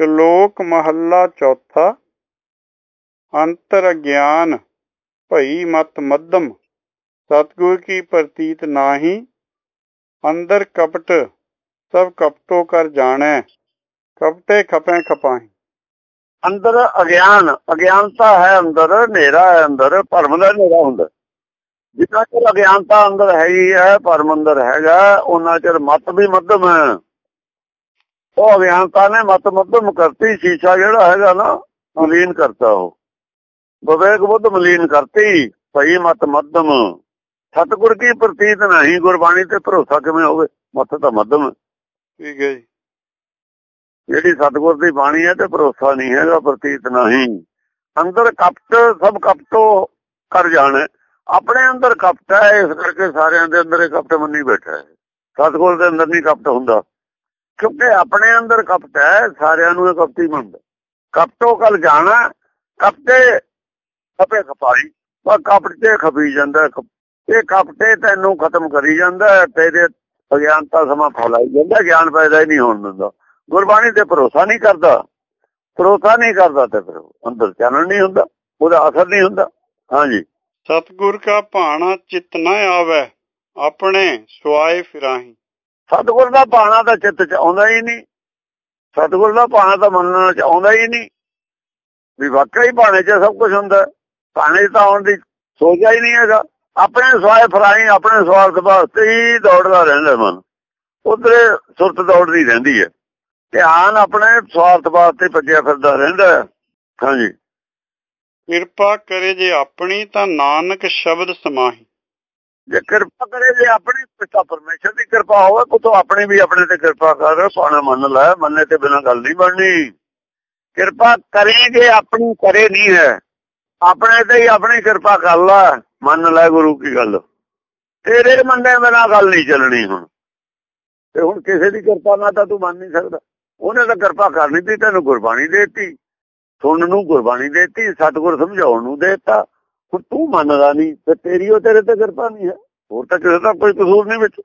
ਸ਼ਲੋਕ ਮਹੱਲਾ ਚੌਥਾ ਅੰਤਰ ਗਿਆਨ ਭਈ ਮਤ ਮੱਧਮ, ਸਤਗੁਰ ਕੀ ਪ੍ਰਤੀਤ ਨਾਹੀ, ਅੰਦਰ ਕਪਟ, ਸਭ ਕਪਟੋ ਕਰ ਜਾਣੈ, ਕਪਟੇ ਖਪੈ ਖਪਾਹੀ। ਅੰਦਰ ਅਗਿਆਨ, ਅਗਿਆਨਤਾ ਹੈ ਅੰਦਰ, ਹਨੇਰਾ ਹੈ ਅੰਦਰ, ਭਰਮ ਦਾ ਹਨੇਰਾ ਹੁੰਦਾ। ਜਿੰਨਾ ਚਿਰ ਅਗਿਆਨਤਾ ਅੰਦਰ ਹੈਗੀ ਹੈ, ਭਰਮ ਅੰਦਰ ਹੈਗਾ ਉਹਨਾਂ ਚਿਰ ਮਤ ਵੀ ਮੱਧਮ ਹੈ। ਉਹ ਅਗਿਆਨਤਾ ਨੇ ਮਤ ਮੱਧਮ ਕਰਤੀ ਸ਼ੀਸ਼ਾ ਜਿਹੜਾ ਹੈਗਾ ਨਾ ਮਲੀਨ ਕਰਤਾ ਉਹ। ਵਿਵੇਕ ਬੁੱਧ ਮਲੀਨ ਕਰਤੀ ਭਈ ਮਤ ਮੱਧਮ। ਸਤਗੁਰ ਕੀ ਪ੍ਰਤੀਤ ਨਹੀਂ ਗੁਰਬਾਣੀ ਤੇ ਭਰੋਸਾ ਕਿਵੇਂ ਹੋਵੇ? ਮਤ ਤਾਂ ਮੱਧਮ। ਠੀਕ ਹੈ ਜੀ। ਜਿਹੜੀ ਸਤਗੁਰ ਦੀ ਬਾਣੀ ਹੈ ਤੇ ਭਰੋਸਾ ਨਹੀਂ ਹੈਗਾ ਪ੍ਰਤੀਤ ਨਹੀਂ। ਅੰਦਰ ਕਪਟ ਸਭ ਕਪਟੋ ਕਰ ਜਾਣ। ਆਪਣੇ ਅੰਦਰ ਕਪਟ ਹੈ ਇਸ ਕਰਕੇ ਸਾਰਿਆਂ ਦੇ ਅੰਦਰ ਇਹ ਕਪਟ ਮੰਨੀ ਬੈਠਾ ਹੈ। ਸਤਗੁਰ ਦੇ ਅੰਦਰ ਨਹੀਂ ਕਪਟ ਹੁੰਦਾ। ਕਿਉਂਕਿ ਆਪਣੇ ਅੰਦਰ ਕਪਟ ਹੈ, ਸਾਰਿਆਂ ਨੂੰ ਇਹ ਕਪਟੀ ਮੰਨਦਾ ਕਪਟੋ ਕਲ ਜਾਣਾ, ਕਪਟੇ ਖਪੇ ਖਪਾਈ, ਪਰ ਕਪਟ ਖਪੀ ਜਾਂਦਾ ਇਹ ਕਪਟੇ ਤੈਨੂੰ ਖਤਮ ਕਰੀ ਜਾਂਦਾ ਤੇਰੇ ਅਗਿਆਨਤਾ ਸਮਾਂ ਫੈਲਾਈ ਜਾਂਦਾ ਗਿਆਨ ਪੈਦਾ ਹੀ ਨਹੀਂ ਹੋਣ ਦਿੰਦਾ। ਗੁਰਬਾਣੀ ਤੇ ਭਰੋਸਾ ਨਹੀਂ ਕਰਦਾ। ਭਰੋਸਾ ਨਹੀਂ ਕਰਦਾ ਤੇ ਫਿਰ ਅੰਦਰ ਚਾਨਣ ਨਹੀਂ ਹੁੰਦਾ, ਉਹਦਾ ਅਸਰ ਨਹੀਂ ਹੁੰਦਾ। ਹਾਂਜੀ। ਸਤਗੁਰ ਕਾ ਭਾਣਾ ਚਿਤ ਨਾ ਆਵੇ, ਆਪਣੇ ਸੁਆਏ ਫਿਰਾਹੀ। ਸਤਗੁਰ ਦਾ ਭਾਣਾ ਤਾਂ ਚਿੱਤ ਚ ਆਉਂਦਾ ਹੀ ਨਹੀਂ। ਸਤਗੁਰ ਦਾ ਭਾਣਾ ਤਾਂ ਮੰਨਣ ਚ ਆਉਂਦਾ ਹੀ ਨਹੀਂ। ਵੀ ਵਾਕਈ ਭਾਣੇ ਚ ਸਭ ਕੁਝ ਹੁੰਦਾ। ਭਾਣੇ ਤਾਂ ਆਉਣ ਦੀ ਸੋਚਿਆ ਹੀ ਨਹੀਂ ਹੈਗਾ। ਆਪਣੇ ਸਵਾਏ ਫਰਾਈ, ਆਪਣੇ ਸਵਾਰਥ ਵਾਸਤੇ ਹੀ ਦੌੜਦਾ ਰਹਿੰਦਾ ਮਨ। ਉਧਰੇ ਸੁਰਤ ਦੌੜਦੀ ਰਹਿੰਦੀ ਹੈ। ਧਿਆਨ ਆਪਣੇ ਸਵਾਰਥ ਵਾਸਤੇ ਭੱਜਿਆ ਫਿਰਦਾ ਰਹਿੰਦਾ ਹਾਂਜੀ। ਕਿਰਪਾ ਕਰੇ ਜੇ ਆਪਣੀ ਤਾਂ ਨਾਨਕ ਸ਼ਬਦ ਸਮਾਹੀ। ਜੇ ਕਿਰਪਾ ਕਰੇ, ਜੇ ਆਪਣੀ ਪਿਤਾ ਪਰਮੇਸ਼ਰ ਦੀ ਕਿਰਪਾ ਹੋਵੇ ਕੋਤੋਂ ਆਪਣੀ ਵੀ ਆਪਣੇ ਤੇ ਕਿਰਪਾ ਕਰ ਪਾਣਾ ਮੰਨ ਲੈ, ਮੰਨੇ ਤੇ ਬਿਨਾਂ ਗੱਲ ਨਹੀਂ ਬਣਨੀ। ਕਿਰਪਾ ਕਰੇ ਜੇ ਆਪਣੀ, ਕਰੇ ਨਹੀਂ ਹੈ, ਆਪਣੇ ਤੇ ਹੀ ਆਪਣੀ ਕਿਰਪਾ ਕਰ ਲੈ, ਮੰਨ ਲੈ ਗੁਰੂ ਕੀ ਗੱਲ। ਤੇਰੇ ਮੰਨੇ ਬਿਨਾਂ ਗੱਲ ਨਹੀਂ ਚੱਲਣੀ ਹੁਣ। ਤੇ ਹੁਣ ਕਿਸੇ ਦੀ ਕਿਰਪਾ ਨਾਲ ਤਾਂ ਤੂੰ ਮੰਨ ਨਹੀਂ ਸਕਦਾ। ਉਹਨੇ ਤਾਂ ਕਿਰਪਾ ਕਰਨੀ ਸੀ ਤੈਨੂੰ ਗੁਰਬਾਣੀ ਦੇਤੀ। ਸੁਣਨ ਨੂੰ ਗੁਰਬਾਣੀ ਦੇਤੀ, ਸਤਿਗੁਰ ਸਮਝਾਉਣ ਨੂੰ ਦੇਤਾ। ਹੁਣ ਤੂੰ ਮੰਨਦਾ ਨਹੀਂ ਤੇ ਤੇਰੀ ਉਹ ਤੇਰੇ ਤੇ ਕਿਰਪਾ ਨਹੀਂ ਹੈ। ਹੋਰ ਤਾਂ ਕਿਸੇ ਦਾ ਕੋਈ ਕਸੂਰ ਨਹੀਂ ਵਿੱਚ।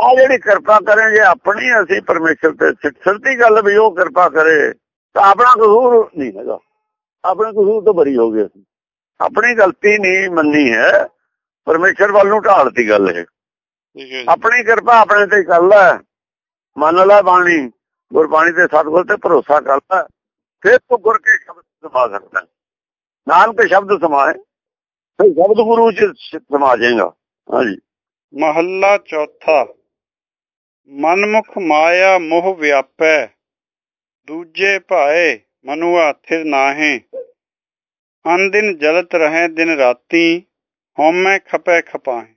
ਆ ਜਿਹੜੀ ਕਿਰਪਾ ਕਰੇ ਜੇ ਆਪਣੀ ਅਸੀਂ ਪਰਮੇਸ਼ਰ ਤੇ ਸਿੱਖਣ ਗੱਲ ਵੀ ਉਹ ਕਿਰਪਾ ਕਰੇ ਤਾਂ ਆਪਣਾ ਕਸੂਰ ਨਹੀਂ ਹੈਗਾ। ਆਪਣੇ ਕਸੂਰ ਤੋਂ ਬਰੀ ਹੋ ਗਏ ਅਸੀਂ। ਆਪਣੀ ਗਲਤੀ ਨਹੀਂ ਮੰਨੀ ਹੈ। ਪਰਮੇਸ਼ਰ ਵੱਲ ਨੂੰ ਢਾਲਤੀ ਗੱਲ ਇਹ। ਆਪਣੀ ਕਿਰਪਾ ਆਪਣੇ ਤੇ ਕਰ ਲੈ। ਮੰਨ ਲੈ ਬਾਣੀ। ਗੁਰਬਾਣੀ ਤੇ ਸਤਗੁਰ ਤੇ ਭਰੋਸਾ ਕਰ ਲੈ। ਫਿਰ ਤੂੰ ਗੁਰ ਕੇ ਸ਼ਬਦ ਸਮਾ ਸਕਦਾ। ਨਾਨਕ ਸ਼ਬਦ ਸਮਾਏ। ਫਿਰ ਸ਼ਬਦ ਗੁਰੂ ਚ ਸਮਾ ਜਾਏਗਾ। ਹਾਂਜੀ। ਮਹੱਲਾ ਚੌਥਾ। ਮਨਮੁਖ ਮਾਇਆ ਮੋਹ ਵਿਆਪੈ ਦੂਜੇ ਭਾਏ ਮਨੁਆ ਥਿਰ ਨਾਹੇ। ਅਨਦਿਨ ਜਲਤ ਰਹੇ ਦਿਨ ਰਾਤੀ ਹਉਮੈ ਖਪੈ ਖਪਾਹੇ।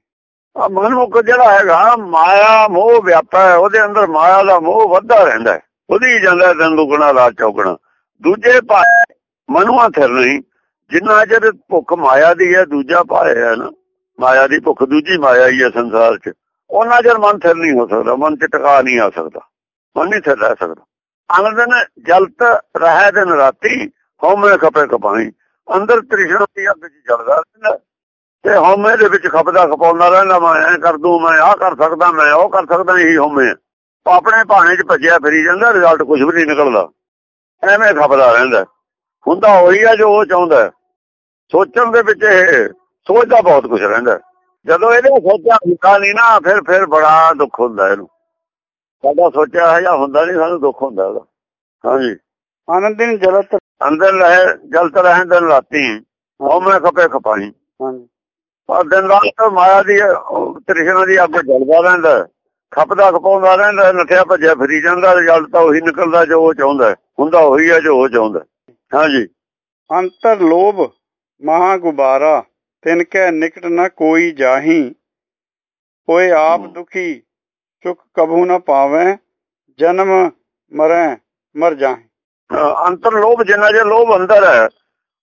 ਆ ਮਨਮੁਖ ਜਿਹੜਾ ਹੈਗਾ ਮਾਇਆ ਮੋਹ ਵਿਆਪਾ ਉਹਦੇ ਅੰਦਰ ਮਾਇਆ ਦਾ ਮੋਹ ਵੱਧਦਾ ਰਹਿੰਦਾ ਉਹਦੀ ਜਾਂਦਾ ਦਿਨ ਦੁਗਣਾ ਰਾਤ ਚੌਗਣਾ। ਦੂਜੇ ਭਾਏ ਮਨੁਆ ਥਿਰ ਨਹੀਂ। ਜਿੰਨਾ ਚਿਰ ਭੁੱਖ ਮਾਇਆ ਦੀ ਹੈ, ਦੂਜਾ ਭਾਏ ਹੈ ਨਾ। ਮਾਇਆ ਦੀ ਭੁੱਖ ਦੂਜੀ ਮਾਇਆ ਹੀ ਹੈ ਸੰਸਾਰ 'ਚ। ਉਹਨਾਂ ਚਿਰ ਮਨ ਥਿਰ ਨਹੀਂ ਹੋ ਸਕਦਾ, ਮਨ 'ਚ ਟਿਕਾ ਨਹੀਂ ਆ ਸਕਦਾ। ਮਨ ਨਹੀਂ ਥਿਰ ਰਹਿ ਸਕਦਾ। ਅਨੰਦਨ ਜਲਤ ਰਹਿ ਦਿਨ ਰਾਤੀ ਹਉਮੈ ਖਪੇ ਕਪਾਈ ਅੰਦਰ ਤ੍ਰਿਸ਼ਨਾ ਦੀ ਅੱਗ 'ਚ ਜਲਦਾ ਰਹਿੰਦਾ। ਤੇ ਹਉਮੈ ਦੇ ਵਿੱਚ ਖਪਦਾ ਖਪਾਉਂਦਾ ਰਹਿੰਦਾ, ਮੈਂ ਐ ਕਰ ਦੂੰ, ਮੈਂ ਆਹ ਕਰ ਸਕਦਾ, ਮੈਂ ਉਹ ਕਰ ਸਕਦਾ, ਇਹੀ ਹਉਮੈ ਆਪਣੇ ਭਾਣੇ 'ਚ ਭੱਜਿਆ ਫਿਰੀ ਜਾਂਦਾ ਰਿਜ਼ਲਟ ਕੁਝ ਵੀ ਨਹੀਂ ਨਿਕਲਦਾ। ਐਵੇਂ ਖਪਦਾ ਰਹਿੰਦਾ। ਹੁੰਦਾ ਉਹੀ ਆ ਜੋ ਉਹ ਚਾਹੁੰਦਾ ਸੋਚਣ ਦੇ ਵਿੱਚ ਇਹ ਸੋਚਦਾ ਬਹੁਤ ਕੁਝ ਰਹਿੰਦਾ। ਜਦੋਂ ਇਹਦੇ ਸੋਚਿਆ ਹੁੰਦਾ ਨਹੀਂ ਨਾ ਫਿਰ ਫਿਰ ਬੜਾ ਦੁੱਖ ਹੁੰਦਾ ਇਹਨੂੰ। ਸਾਡਾ ਸੋਚਿਆ ਹੈ ਜਾਂ ਹੁੰਦਾ ਨਹੀਂ ਸਾਨੂੰ ਦੁੱਖ ਹੁੰਦਾ ਉਹਦਾ ਹਾਂਜੀ। ਆਨੰਦ ਦਿਨ ਜਲਤ ਅੰਦਰ ਰਹੇ ਜਲਤ ਰਹੇ ਦਿਨ ਰਾਤੀ ਹਉਮੈ ਖਪੇ ਖਪਾਈ ਹਾਂਜੀ। ਪਰ ਦਿਨ ਰਾਤ ਮਾਇਆ ਦੀ ਤ੍ਰਿਸ਼ਨਾ ਦੀ ਅੱਗ ਜਲਦਾ ਰਹਿੰਦਾ ਖਪਦਾ ਖਪਾਉਂਦਾ ਰਹਿੰਦਾ ਨੱਠਿਆ ਭੱਜਿਆ ਫਿਰੀ ਜਾਂਦਾ ਰਿਜ਼ਲਟ ਤਾਂ ਉਹੀ ਨਿਕਲਦਾ ਜੋ ਉਹ ਚਾਹੁੰਦਾ। ਹੁੰਦਾ ਉਹੀ ਹੈ ਜੋ ਉਹ ਚਾਹੁੰਦਾ। ਹਾਂਜੀ। ਅੰਤਰ ਲੋਭ ਮਹਾ ਗੁਬਾਰਾ ਤਿਨ ਕੈ ਨਿਕਟ ਨ ਕੋਈ ਜਾਹੀ। ਕੋਈ ਆਪ ਦੁਖੀ ਸੁਖ ਕਬੂ ਨ ਪਾਵੇ ਜਨਮ ਮਰੈ ਮਰ ਜਾਹੀ। ਅੰਤਰ ਲੋਭ ਜਿੰਨਾ ਜੇ ਲੋਭ ਅੰਦਰ ਹੈ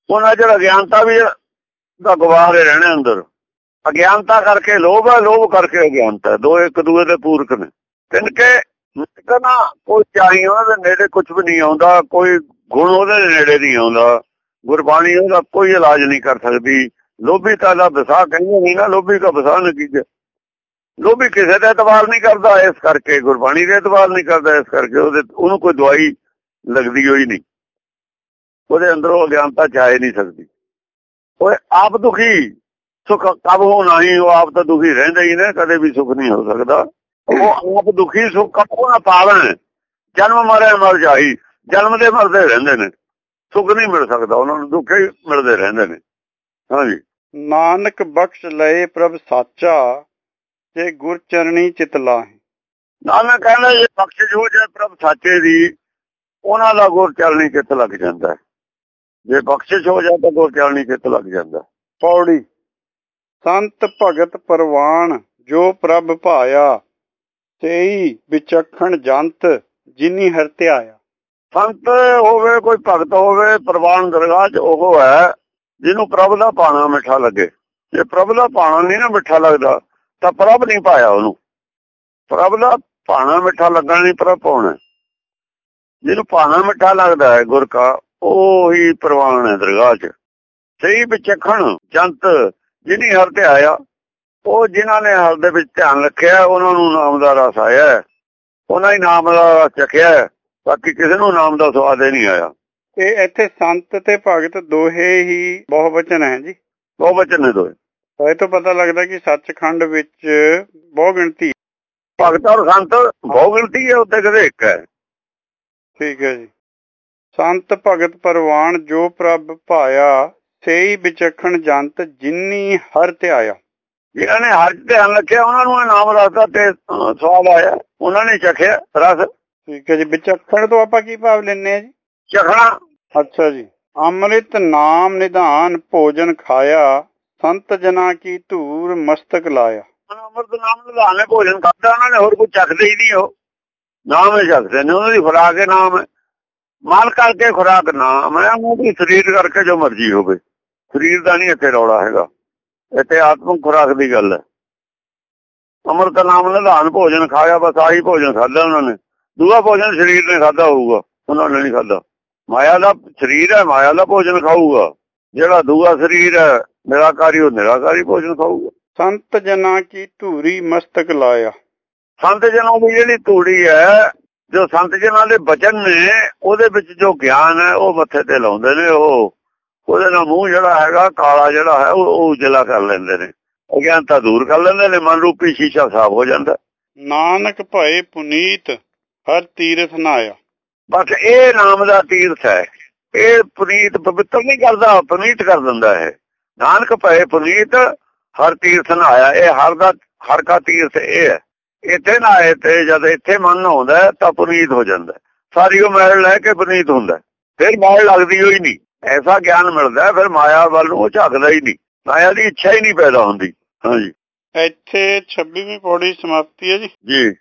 ਉਹਨਾਂ ਜਿਹੜਾ ਅਗਿਆਨਤਾ ਵੀ ਦਾ ਗਵਾਰੇ ਰਹਿਣੇ ਅੰਦਰ। ਅਗਿਆਨਤਾ ਕਰਕੇ ਲੋਭ ਹੈ ਲੋਭ ਕਰਕੇ ਅਗਿਆਨਤਾ ਦੋ ਇੱਕ ਦੂਏ ਦੇ ਪੂਰਕ ਨੇ। ਤਿਨ ਕੇ ਨਾ ਕੋਈ ਚਾਹੀ ਉਹਦੇ ਨੇੜੇ ਕੁਝ ਵੀ ਨਹੀਂ ਆਉਂਦਾ ਕੋਈ ਗੁਣ ਉਹਦੇ ਨੇੜੇ ਨਹੀਂ ਆਉਂਦਾ। ਗੁਰਬਾਣੀ ਉਹਦਾ ਕੋਈ ਇਲਾਜ ਨਹੀਂ ਕਰ ਸਕਦੀ। ਲੋਭੀ ਤਾਂ ਦਾ ਵਿਸਾਹ ਕਹਿੰਦੇ ਨਹੀਂ ਨਾ, ਲੋਭੀ ਦਾ ਵਿਸਾਹ ਨਹੀਂ ਕੀਤੇ ਲੋਭੀ ਕਿਸੇ ਦਾ ਇਤਬਾਰ ਨਹੀਂ ਕਰਦਾ, ਇਸ ਕਰਕੇ ਗੁਰਬਾਣੀ ਦੇ ਇਤਬਾਰ ਨਹੀਂ ਕਰਦਾ, ਇਸ ਕਰਕੇ ਉਹਦੇ, ਉਹਨੂੰ ਕੋਈ ਦਵਾਈ ਲੱਗਦੀ ਹੋਈ ਨਹੀਂ। ਉਹਦੇ ਅੰਦਰੋਂ ਅਗਿਆਨਤਾ ਚਾਹੇ ਨਹੀਂ ਸਕਦੀ। ਓਏ, ਆਪ ਦੁਖੀ, ਸੁਖ ਕਬ ਹੋਣਾ ਹੀ ਉਹ ਆਪ ਤਾਂ ਦੁਖੀ ਰਹਿੰਦਾ ਹੀ ਨੇ, ਕਦੇ ਵੀ ਸੁਖ ਨਹੀਂ ਹੋ ਸਕਦਾ। ਉਹ ਆਪ ਦੁਖੀ, ਸੁਖ ਕਬ ਨਾ ਪਾਵਣ। ਜਨਮ ਮਰੇ ਮਰ ਜਾਈ ਜਨਮ ਦੇ ਮਰਦੇ ਰਹਿੰਦੇ ਨੇ। ਸੁਖ ਨਹੀਂ ਮਿਲ ਸਕਦਾ ਉਹਨਾਂ ਨੂੰ ਦੁੱਖ ਹੀ ਮਿਲਦੇ ਰਹਿੰਦੇ ਨੇ। ਹਾਂਜੀ। ਨਾਨਕ ਬਖਸ਼ ਲਏ ਪ੍ਰਭ ਸਾਚਾ ਤੇ ਗੁਰ ਚਰਣੀ ਚਿਤ ਲਾਹੇ। ਨਾਨਕ ਕਹਿੰਦਾ ਇਹ ਬਖਸ਼ਿਸ਼ ਹੋ ਜਾਏ ਪ੍ਰਭ ਸਾਚੇ ਦੀ ਉਹਨਾਂ ਦਾ ਗੁਰ ਚੱਲਣੀ ਚਿੱਤ ਲੱਗ ਜਾਂਦਾ। ਜੇ ਬਖਸ਼ਿਸ਼ ਹੋ ਜਾਏ ਤਾਂ ਗੁਰ ਚੱਲਣੀ ਚਿੱਤ ਲੱਗ ਜਾਂਦਾ। ਪੌੜੀ। ਸੰਤ ਭਗਤ ਪਰਵਾਨ ਜੋ ਪ੍ਰਭ ਭਾਇਆ ਤੇਈ ਵਿਚਖਣ ਜੰਤ ਜਿਨੀ ਹਰ ਧਿਆਇਆ ਸੰਤ ਹੋਵੇ, ਕੋਈ ਭਗਤ ਹੋਵੇ, ਪ੍ਰਵਾਨ ਦਰਗਾਹ 'ਚ ਉਹ ਹੈ ਜਿਹਨੂੰ ਪ੍ਰਭ ਦਾ ਪਾਣਾ ਮਿੱਠਾ ਲੱਗੇ। ਜੇ ਪ੍ਰਭ ਦਾ ਪਾਣਾ ਨਹੀਂ ਨਾ ਮਿੱਠਾ ਲੱਗਦਾ, ਤਾਂ ਪ੍ਰਭ ਨਹੀਂ ਪਾਇਆ ਉਹਨੂੰ। ਪ੍ਰਭ ਦਾ ਪਾਣਾ ਮਿੱਠਾ ਲੱਗਣਾ ਨਹੀਂ ਪ੍ਰਭ ਪਾਉਣਾ ਜਿਹਨੂੰ ਪਾਣਾ ਮਿੱਠਾ ਲੱਗਦਾ ਹੈ ਗੁਰ ਕਾ, ਉਹ ਹੀ ਪ੍ਰਵਾਨ ਹੈ ਦਰਗਾਹ 'ਚ। ਸਹੀ ਵਿਚਖਣ ਜੰਤ ਜਿਹਨੀ ਹਰ ਤੇ ਆਇਆ, ਉਹ ਜਿਨ੍ਹਾਂ ਨੇ ਹਰ ਦੇ ਵਿੱਚ ਧਿਆਨ ਰੱਖਿਆ, ਉਹਨਾਂ ਨੂੰ ਨਾਮ ਦਾ ਰਸ ਆਇਆ ਹੈ। ਉਹਨਾਂ ਹੀ ਨਾਮ ਦਾ ਰਸ ਚੱਖਿਆ ਬਾਕੀ ਕਿਸੇ ਨੂੰ ਨਾਮ ਦਾ ਸਵਾਦ ਹੀ ਨਹੀਂ ਆਇਆ। ਇਹ ਇੱਥੇ ਸੰਤ ਤੇ ਭਗਤ ਦੋਹੇ ਹੀ ਬਹੁਵਚਨ ਹੈ ਜੀ। ਬਚਨ ਨੇ ਦੋਏ ਇਹ ਤੋਂ ਪਤਾ ਲੱਗਦਾ ਕਿ ਸੱਚਖੰਡ ਵਿੱਚ ਬਹੁ ਗਿਣਤੀ ਭਗਤ ਔਰ ਸੰਤ ਬਹੁ ਗਿਣਤੀ ਹੈ ਉੱਤੇ ਕਦੇ ਇੱਕ ਹੈ। ਠੀਕ ਹੈ ਜੀ। ਸੰਤ ਭਗਤ ਪਰਵਾਨ ਜੋ ਪ੍ਰਭ ਭਾਇਆ ਸੇਈ ਵਿਚਖਣ ਜੰਤ ਜਿਨੀ ਹਰ ਧਿਆਇਆ ਜਿਹਨਾਂ ਨੇ ਹਰ ਧਿਆਨ ਰੱਖਿਆ ਉਹਨਾਂ ਨੂੰ ਨਾਮ ਰਸ ਦਾ ਤੇ ਸਵਾਦ ਆਇਆ ਉਹਨਾਂ ਨੇ ਚਖਿਆ ਰਸ ਠੀਕ ਹੈ ਜੀ ਵਿਚਖਣ ਤੋਂ ਆਪਾਂ ਕੀ ਭਾਵ ਲੈਨੇ ਆ ਜੀ? ਚਖਣਾ ਅੱਛਾ ਜੀ। ਅੰਮ੍ਰਿਤ ਨਾਮ ਨਿਧਾਨ ਭੋਜਨ ਖਾਇਆ ਸੰਤ ਜਨਾ ਕੀ ਧੂਰ ਮਸਤਕ ਲਾਇਆ। ਅਮਰਤ ਨਾਮ ਨਿਧਾਨੇ ਭੋਜਨ ਖਾਦਾ ਉਹਨਾਂ ਨੇ ਹੋਰ ਕੁਝ ਚੱਖਦੇ ਹੀ ਨਹੀਂ ਉਹ। ਨਾਮ ਹੀ ਚੱਖਦੇ ਨੇ ਉਹਨਾਂ ਦੀ ਖੁਰਾਕ ਹੀ ਨਾਮ ਹੈ। ਮਾਲ ਕਰਕੇ ਖੁਰਾਕ ਨਾਮ ਹੈ ਉਹ ਵੀ ਸਰੀਰ ਕਰਕੇ ਜੋ ਮਰਜ਼ੀ ਹੋਵੇ। ਸਰੀਰ ਦਾ ਨਹੀਂ ਇੱਥੇ ਰੌਲਾ ਹੈਗਾ। ਇੱਥੇ ਆਤਮਿਕ ਖੁਰਾਕ ਦੀ ਗੱਲ ਹੈ। ਅਮਰਤ ਨਾਮ ਨਿਧਾਨ ਭੋਜਨ ਖਾਇਆ ਬਸ ਆਹੀ ਭੋਜਨ ਖਾਦਾ ਉਹਨਾਂ ਨੇ। ਦੂਆ ਭੋਜਨ ਸਰੀਰ ਨੇ ਖਾਦਾ ਹੋਊਗਾ ਉਹਨਾਂ ਨੇ ਨਹੀਂ ਖਾਦਾ ਮਾਇਆ ਦਾ ਸਰੀਰ ਹੈ ਮਾਇਆ ਦਾ ਭੋਜਨ ਖਾਊਗਾ। ਜਿਹੜਾ ਦੂਆ ਸਰੀਰ ਹੈ ਨਿਰਾਕਾਰੀ ਉਹ ਨਿਰਾਕਾਰੀ ਭੋਜਨ ਖਾਊਗਾ। ਸੰਤ ਜਨਾ ਕੀ ਧੂਰੀ ਮਸਤਕ ਲਾਇਆ? ਸੰਤ ਜਨਾਂ ਦੀ ਜਿਹੜੀ ਤੂੜੀ ਹੈ ਜੋ ਸੰਤ ਜਨਾਂ ਦੇ ਬਚਨ ਨੇ ਉਹਦੇ ਵਿੱਚ ਜੋ ਗਿਆਨ ਹੈ ਉਹ ਮੱਥੇ ਤੇ ਲਾਉਂਦੇ ਨੇ ਉਹ। ਉਹਦੇ ਨਾਲ ਮੂੰਹ ਜਿਹੜਾ ਹੈਗਾ ਕਾਲਾ ਜਿਹੜਾ ਹੈ ਉਹ ਉਜਲਾ ਕਰ ਲੈਂਦੇ ਨੇ। ਅਗਿਆਨਤਾ ਦੂਰ ਕਰ ਲੈਂਦੇ ਨੇ ਮਨ ਰੂਪੀ ਸ਼ੀਸ਼ਾ ਸਾਫ਼ ਹੋ ਜਾਂਦਾ। ਨਾਨਕ ਭਏ ਪੁਨੀਤ ਹਰ ਤੀਰਥ ਨਾਇਆ ਬਸ ਇਹ ਨਾਮ ਦਾ ਤੀਰਥ ਹੈ। ਇਹ ਪੁਨੀਤ ਪਵਿੱਤਰ ਨਹੀਂ ਕਰਦਾ ਪੁਨੀਤ ਕਰ ਦਿੰਦਾ ਹੈ। ਨਾਨਕ ਭਏ ਪੁਨੀਤ ਹਰ ਤੀਰਥ ਨਾ ਆਇਆ। ਇਹ ਹਰ ਦਾ ਹਰ ਕਾ ਤੀਰਥ ਇਹ ਹੈ। ਇੱਥੇ ਨਾ ਆਏ ਤੇ ਜਦ ਇੱਥੇ ਮਨ ਆਉਂਦਾ ਤਾਂ ਪੁਨੀਤ ਹੋ ਜਾਂਦਾ। ਸਾਰੀ ਉਹ ਮੈਲ ਲੈ ਕੇ ਪੁਨੀਤ ਹੁੰਦਾ। ਫਿਰ ਮੈਲ ਲੱਗਦੀ ਹੋਈ ਨਹੀਂ। ਐਸਾ ਗਿਆਨ ਮਿਲਦਾ ਫਿਰ ਮਾਇਆ ਵੱਲ ਨੂੰ ਉਹ ਝਾਕਦਾ ਹੀ ਨਹੀਂ। ਮਾਇਆ ਦੀ ਇੱਛਾ ਹੀ ਨਹੀਂ ਪੈਦਾ ਹੁੰਦੀ। ਹਾਂਜੀ। ਇੱਥੇ 26ਵੀਂ ਪੌੜੀ ਸਮਾਪਤੀ ਹੈ ਜੀ। ਜੀ।